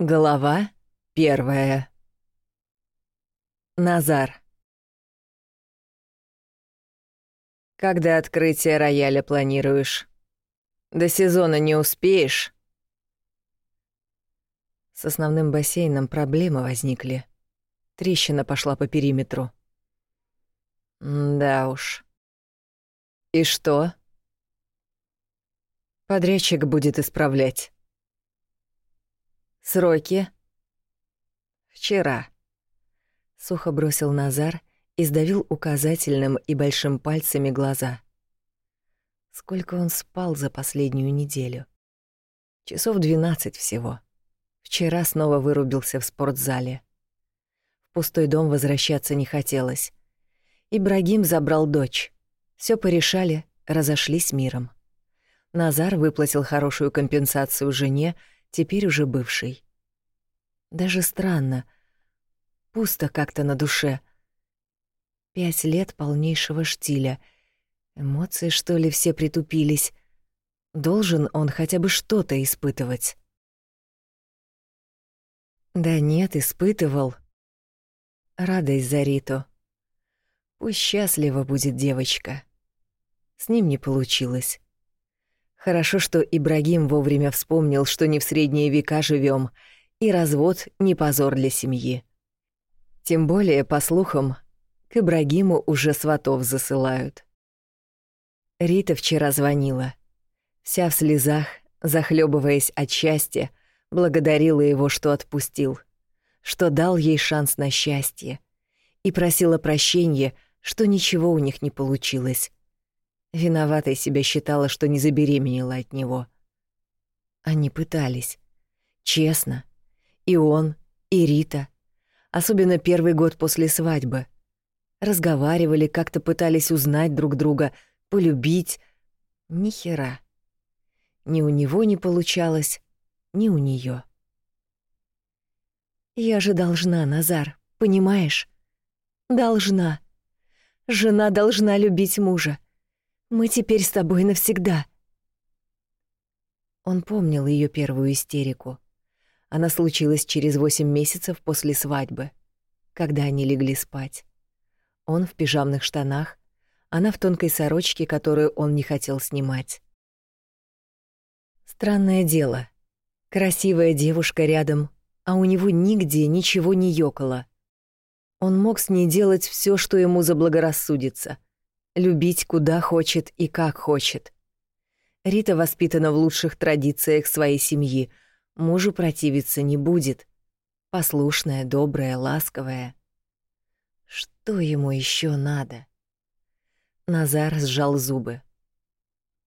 Глава первая. Назар. Когда открытие рояля планируешь? До сезона не успеешь? С основным бассейном проблемы возникли. Трещина пошла по периметру. Да уж. И что? Подрядчик будет исправлять. Сроки? Вчера. Сухо бросил Назар и сдавил указательным и большим пальцами глаза. Сколько он спал за последнюю неделю? Часов двенадцать всего. Вчера снова вырубился в спортзале. В пустой дом возвращаться не хотелось. Ибрагим забрал дочь. Все порешали, разошлись миром. Назар выплатил хорошую компенсацию жене теперь уже бывший. Даже странно. Пусто как-то на душе. Пять лет полнейшего штиля. Эмоции, что ли, все притупились. Должен он хотя бы что-то испытывать. Да нет, испытывал. Радость за Риту. Пусть счастлива будет девочка. С ним не получилось. Хорошо, что Ибрагим вовремя вспомнил, что не в средние века живем, и развод не позор для семьи. Тем более, по слухам, к Ибрагиму уже сватов засылают. Рита вчера звонила. Вся в слезах, захлебываясь от счастья, благодарила его, что отпустил, что дал ей шанс на счастье, и просила прощения, что ничего у них не получилось, Виноватой себя считала, что не забеременела от него. Они пытались. Честно. И он, и Рита. Особенно первый год после свадьбы. Разговаривали, как-то пытались узнать друг друга, полюбить. Ни хера. Ни у него не получалось, ни у неё. Я же должна, Назар, понимаешь? Должна. Жена должна любить мужа. Мы теперь с тобой навсегда. Он помнил ее первую истерику. Она случилась через восемь месяцев после свадьбы, когда они легли спать. Он в пижамных штанах, она в тонкой сорочке, которую он не хотел снимать. Странное дело. Красивая девушка рядом, а у него нигде ничего не ёкало. Он мог с ней делать все, что ему заблагорассудится — любить куда хочет и как хочет. Рита воспитана в лучших традициях своей семьи, мужу противиться не будет. Послушная, добрая, ласковая. Что ему еще надо? Назар сжал зубы.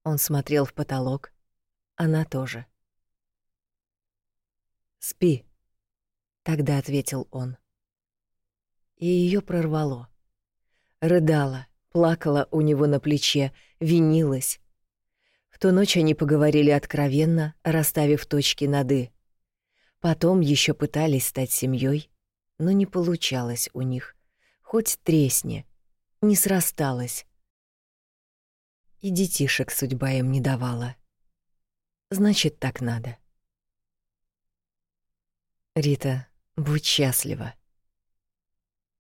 Он смотрел в потолок, она тоже. «Спи», — тогда ответил он. И ее прорвало. Рыдала, плакала у него на плече, винилась. Ту ночь они поговорили откровенно, расставив точки над «и». Потом еще пытались стать семьей, но не получалось у них. Хоть тресни, не срасталось. И детишек судьба им не давала. Значит, так надо. Рита, будь счастлива.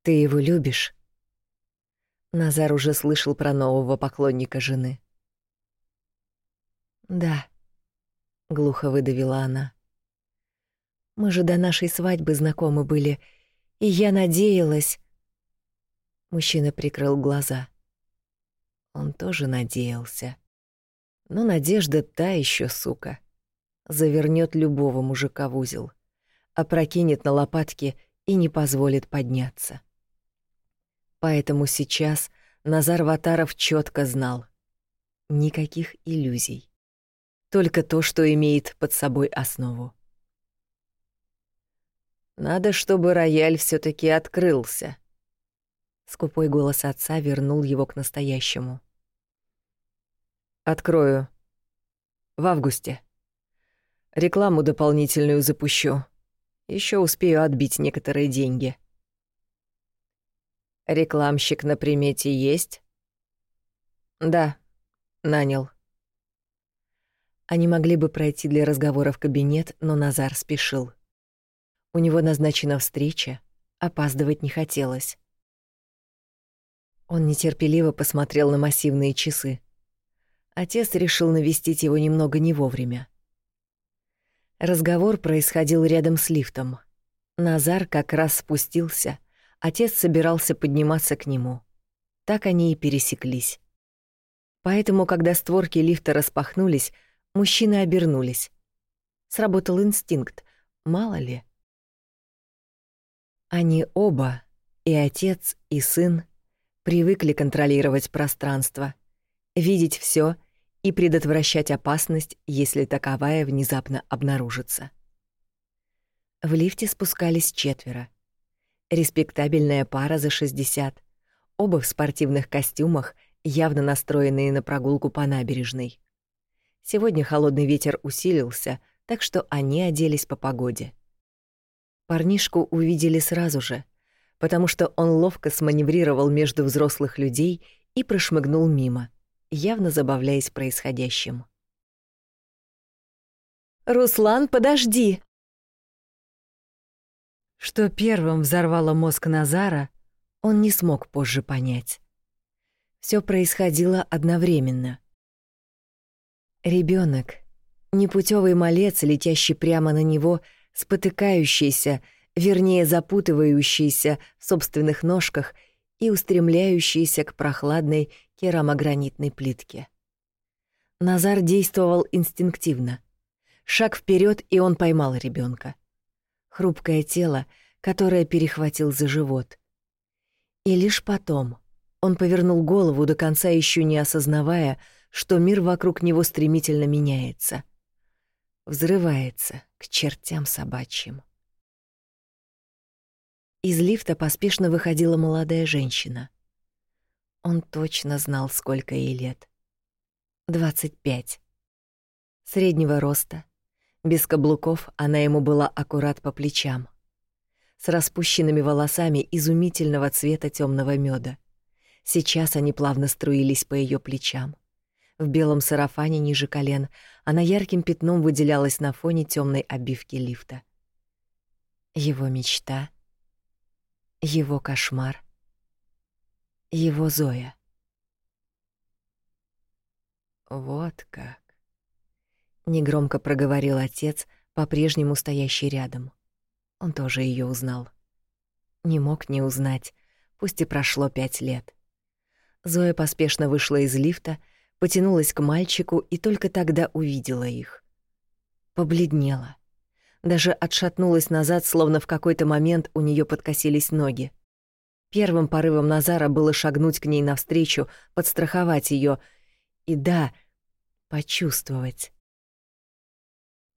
Ты его любишь? Назар уже слышал про нового поклонника жены. «Да», — глухо выдавила она. «Мы же до нашей свадьбы знакомы были, и я надеялась...» Мужчина прикрыл глаза. Он тоже надеялся. Но надежда та еще сука. Завернет любого мужика в узел, опрокинет на лопатки и не позволит подняться. Поэтому сейчас Назар Ватаров четко знал. Никаких иллюзий. Только то, что имеет под собой основу. Надо, чтобы рояль все таки открылся. Скупой голос отца вернул его к настоящему. Открою. В августе. Рекламу дополнительную запущу. Еще успею отбить некоторые деньги. Рекламщик на примете есть? Да, нанял. Они могли бы пройти для разговора в кабинет, но Назар спешил. У него назначена встреча, опаздывать не хотелось. Он нетерпеливо посмотрел на массивные часы. Отец решил навестить его немного не вовремя. Разговор происходил рядом с лифтом. Назар как раз спустился, отец собирался подниматься к нему. Так они и пересеклись. Поэтому, когда створки лифта распахнулись, мужчины обернулись. Сработал инстинкт, мало ли. Они оба, и отец, и сын, привыкли контролировать пространство, видеть все и предотвращать опасность, если таковая внезапно обнаружится. В лифте спускались четверо. Респектабельная пара за 60, оба в спортивных костюмах, явно настроенные на прогулку по набережной. Сегодня холодный ветер усилился, так что они оделись по погоде. Парнишку увидели сразу же, потому что он ловко сманеврировал между взрослых людей и прошмыгнул мимо, явно забавляясь происходящим. «Руслан, подожди!» Что первым взорвало мозг Назара, он не смог позже понять. Все происходило одновременно. Ребенок, непутевый малец, летящий прямо на него, спотыкающийся, вернее, запутывающийся в собственных ножках и устремляющийся к прохладной керамогранитной плитке. Назар действовал инстинктивно. Шаг вперед, и он поймал ребенка хрупкое тело, которое перехватил за живот. И лишь потом он повернул голову до конца еще не осознавая, что мир вокруг него стремительно меняется. Взрывается к чертям собачьим. Из лифта поспешно выходила молодая женщина. Он точно знал, сколько ей лет. Двадцать пять. Среднего роста, без каблуков она ему была аккурат по плечам. С распущенными волосами изумительного цвета темного меда. Сейчас они плавно струились по ее плечам. В белом сарафане ниже колен она ярким пятном выделялась на фоне темной обивки лифта. Его мечта, его кошмар, его Зоя. Вот как негромко проговорил отец, по-прежнему стоящий рядом. Он тоже ее узнал. Не мог не узнать, пусть и прошло пять лет. Зоя поспешно вышла из лифта, потянулась к мальчику и только тогда увидела их. Побледнела. Даже отшатнулась назад, словно в какой-то момент у нее подкосились ноги. Первым порывом Назара было шагнуть к ней навстречу, подстраховать ее и да, почувствовать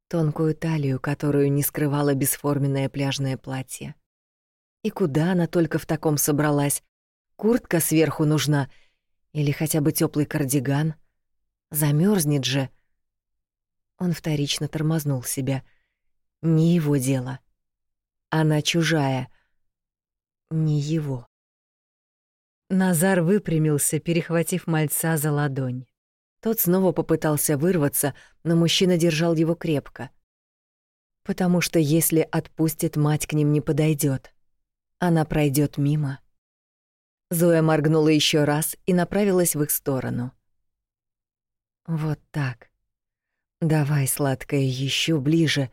тонкую талию, которую не скрывало бесформенное пляжное платье. И куда она только в таком собралась? Куртка сверху нужна или хотя бы теплый кардиган? Замерзнет же. Он вторично тормознул себя. Не его дело. Она чужая. Не его. Назар выпрямился, перехватив мальца за ладонь. Тот снова попытался вырваться, но мужчина держал его крепко. Потому что если отпустит, мать к ним не подойдет. Она пройдет мимо. Зоя моргнула еще раз и направилась в их сторону. Вот так. Давай, сладкая, еще ближе.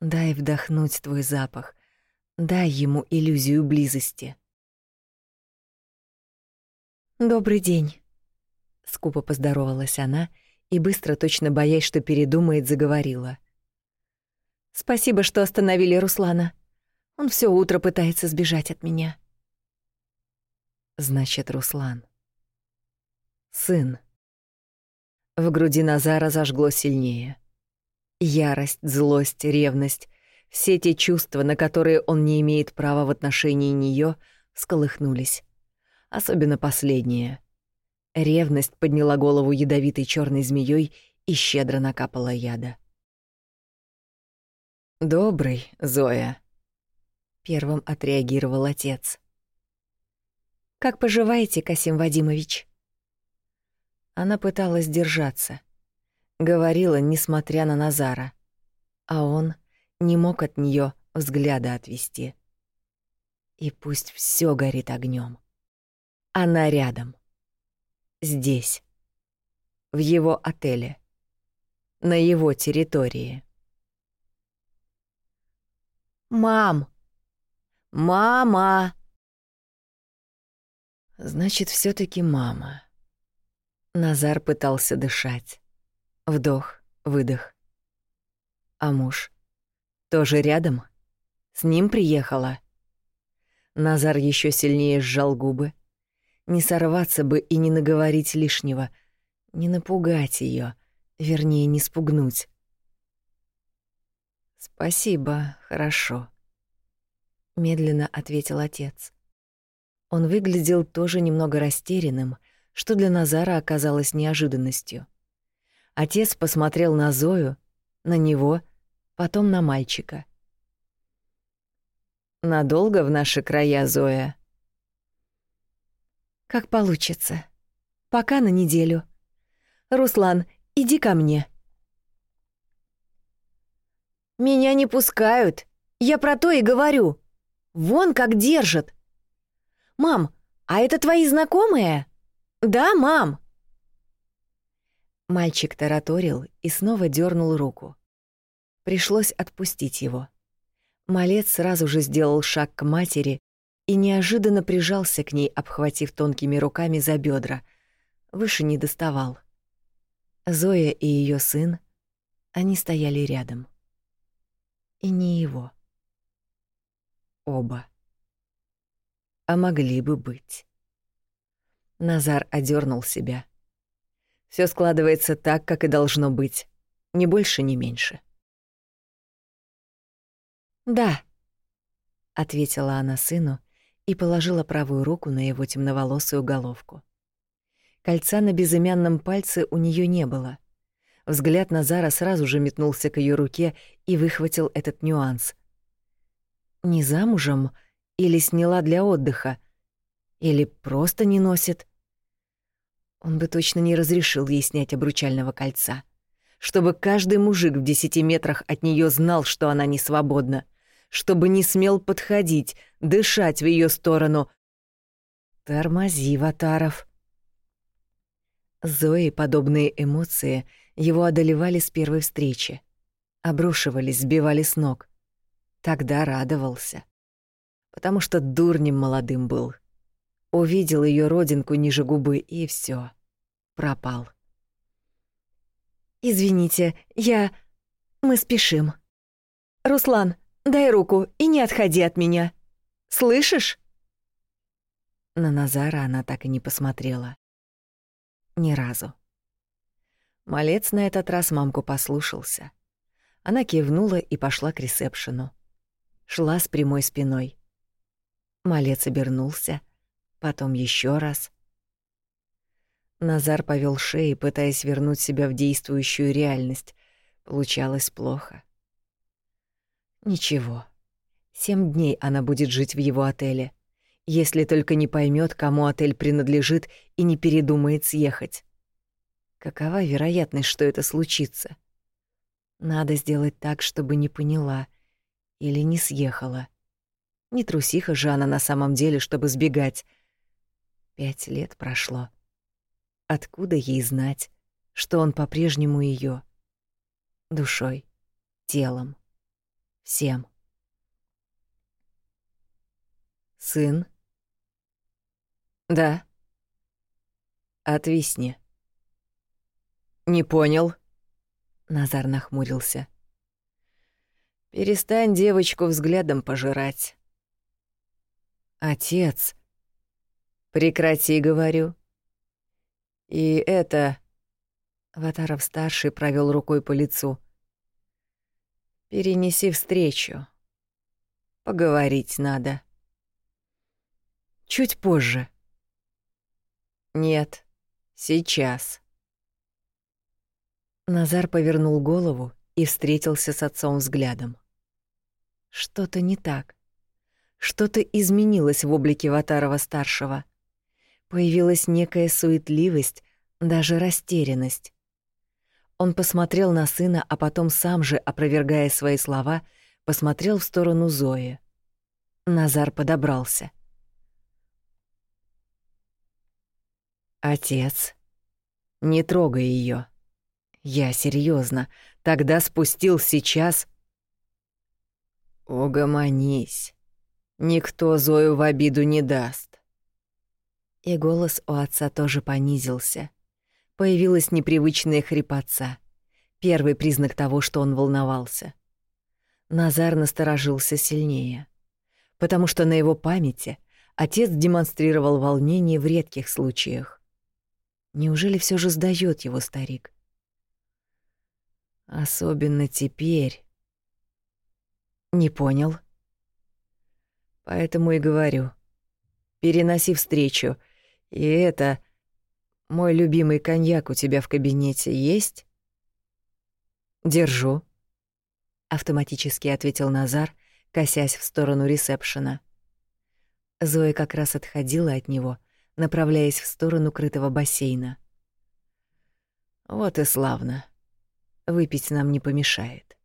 Дай вдохнуть твой запах. Дай ему иллюзию близости. Добрый день. Скупо поздоровалась она и быстро, точно боясь, что передумает, заговорила. «Спасибо, что остановили Руслана. Он все утро пытается сбежать от меня». «Значит, Руслан. Сын». В груди Назара зажгло сильнее. Ярость, злость, ревность — все те чувства, на которые он не имеет права в отношении нее, сколыхнулись. Особенно последнее — Ревность подняла голову ядовитой черной змеей и щедро накапала яда. «Добрый, Зоя», — первым отреагировал отец. «Как поживаете, Касим Вадимович?» Она пыталась держаться. Говорила, несмотря на Назара. А он не мог от нее взгляда отвести. И пусть все горит огнем. Она рядом. Здесь. В его отеле. На его территории. «Мам! Мама!» Значит, все таки мама. Назар пытался дышать. Вдох, выдох. А муж? Тоже рядом? С ним приехала? Назар еще сильнее сжал губы. Не сорваться бы и не наговорить лишнего. Не напугать ее, вернее, не спугнуть. «Спасибо, хорошо», — медленно ответил отец. Он выглядел тоже немного растерянным, что для Назара оказалось неожиданностью. Отец посмотрел на Зою, на него, потом на мальчика. «Надолго в наши края, Зоя?» «Как получится. Пока на неделю. Руслан, иди ко мне». «Меня не пускают. Я про то и говорю. Вон как держат. Мам, а это твои знакомые?» «Да, мам!» Мальчик тараторил и снова дернул руку. Пришлось отпустить его. Малец сразу же сделал шаг к матери и неожиданно прижался к ней, обхватив тонкими руками за бедра. Выше не доставал. Зоя и ее сын, они стояли рядом. И не его. Оба. А могли бы быть. Назар одернул себя. Все складывается так, как и должно быть. Ни больше, ни меньше. «Да», — ответила она сыну и положила правую руку на его темноволосую головку. Кольца на безымянном пальце у нее не было. Взгляд Назара сразу же метнулся к ее руке и выхватил этот нюанс. Не замужем или сняла для отдыха, или просто не носит — он бы точно не разрешил ей снять обручального кольца. Чтобы каждый мужик в десяти метрах от нее знал, что она не свободна. Чтобы не смел подходить, дышать в ее сторону. Тормози, Ватаров. Зои подобные эмоции его одолевали с первой встречи. Обрушивались, сбивали с ног. Тогда радовался. Потому что дурнем молодым был. Увидел ее родинку ниже губы, и все, Пропал. «Извините, я... Мы спешим. Руслан, дай руку и не отходи от меня. Слышишь?» На Назара она так и не посмотрела. Ни разу. Малец на этот раз мамку послушался. Она кивнула и пошла к ресепшену. Шла с прямой спиной. Малец обернулся — потом еще раз. Назар повел шеей, пытаясь вернуть себя в действующую реальность. Получалось плохо. Ничего. Семь дней она будет жить в его отеле, если только не поймет, кому отель принадлежит и не передумает съехать. Какова вероятность, что это случится? Надо сделать так, чтобы не поняла или не съехала. Не трусиха же она на самом деле, чтобы сбегать. Пять лет прошло. Откуда ей знать, что он по-прежнему ее душой, телом, всем? Сын? Да. Отвисни. Не понял. Назар нахмурился. Перестань девочку взглядом пожирать. Отец. Прекрати, говорю. И это... Ватаров-старший провел рукой по лицу. Перенеси встречу. Поговорить надо. Чуть позже. Нет, сейчас. Назар повернул голову и встретился с отцом взглядом. Что-то не так. Что-то изменилось в облике Ватарова-старшего. Появилась некая суетливость, даже растерянность. Он посмотрел на сына, а потом сам же, опровергая свои слова, посмотрел в сторону Зои. Назар подобрался. Отец, не трогай ее. Я серьезно. Тогда спустил сейчас. Угомонись. Никто Зою в обиду не даст. И голос у отца тоже понизился. Появилась непривычная хрипотца. Первый признак того, что он волновался. Назар насторожился сильнее, потому что на его памяти отец демонстрировал волнение в редких случаях. Неужели все же сдаёт его старик? Особенно теперь. Не понял. Поэтому и говорю. Переноси встречу. И это... Мой любимый коньяк у тебя в кабинете есть? Держу. Автоматически ответил Назар, косясь в сторону ресепшена. Зоя как раз отходила от него, направляясь в сторону крытого бассейна. Вот и славно. Выпить нам не помешает.